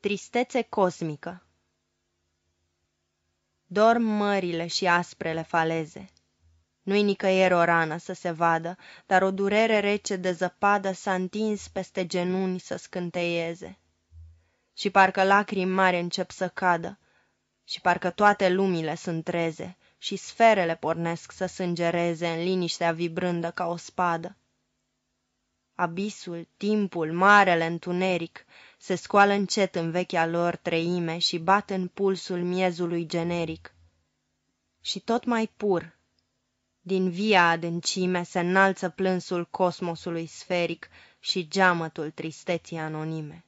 Tristețe cosmică Dorm mările și asprele faleze. Nu-i nicăieri o rană să se vadă, Dar o durere rece de zăpadă S-a întins peste genunchi să scânteieze. Și parcă lacrimi mari încep să cadă, Și parcă toate lumile sunt treze, Și sferele pornesc să sângereze În liniștea vibrândă ca o spadă. Abisul, timpul, marele întuneric Se scoală încet în vechea lor treime Și bat în pulsul miezului generic. Și tot mai pur, din via adâncime Se înalță plânsul cosmosului sferic Și geamătul tristeții anonime.